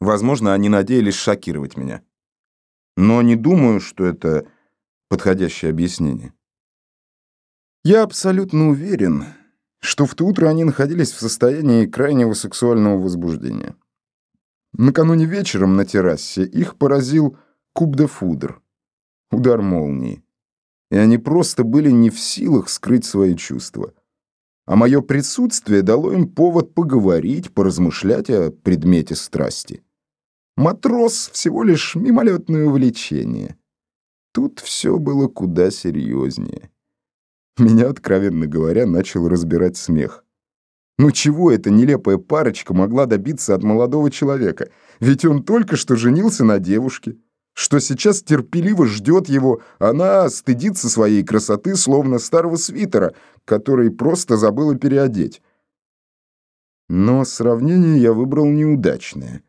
Возможно, они надеялись шокировать меня. Но не думаю, что это подходящее объяснение. Я абсолютно уверен, что в то утро они находились в состоянии крайнего сексуального возбуждения. Накануне вечером на террасе их поразил куб де фудр, удар молнии, и они просто были не в силах скрыть свои чувства. А мое присутствие дало им повод поговорить, поразмышлять о предмете страсти. Матрос — всего лишь мимолетное увлечение. Тут все было куда серьезнее. Меня, откровенно говоря, начал разбирать смех. Ну чего эта нелепая парочка могла добиться от молодого человека? Ведь он только что женился на девушке, что сейчас терпеливо ждет его, она стыдится своей красоты, словно старого свитера, который просто забыла переодеть. Но сравнение я выбрал неудачное.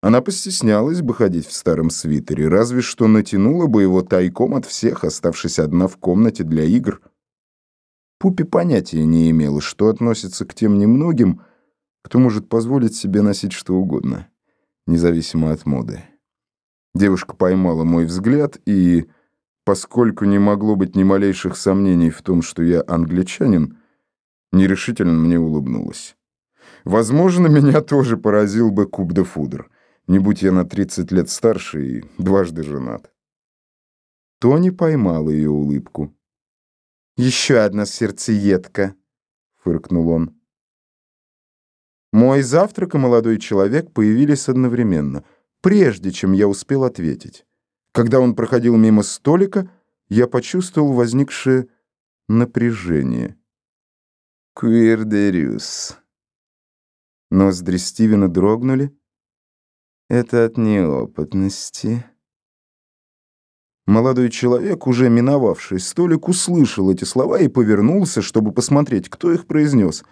Она постеснялась бы ходить в старом свитере, разве что натянула бы его тайком от всех, оставшись одна в комнате для игр. Пупи понятия не имела, что относится к тем немногим, кто может позволить себе носить что угодно, независимо от моды. Девушка поймала мой взгляд и, поскольку не могло быть ни малейших сомнений в том, что я англичанин, нерешительно мне улыбнулась. Возможно, меня тоже поразил бы куб де фудр — не будь я на 30 лет старше и дважды женат. Тони поймал ее улыбку. «Еще одна сердцеедка», — фыркнул он. Мой завтрак и молодой человек появились одновременно, прежде чем я успел ответить. Когда он проходил мимо столика, я почувствовал возникшее напряжение. «Куирдериус». Ноздри Стивена дрогнули, это от неопытности. Молодой человек, уже миновавший столик, услышал эти слова и повернулся, чтобы посмотреть, кто их произнес.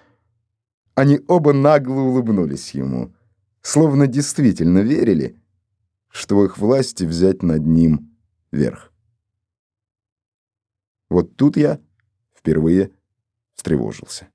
Они оба нагло улыбнулись ему, словно действительно верили, что их власти взять над ним верх. Вот тут я впервые встревожился.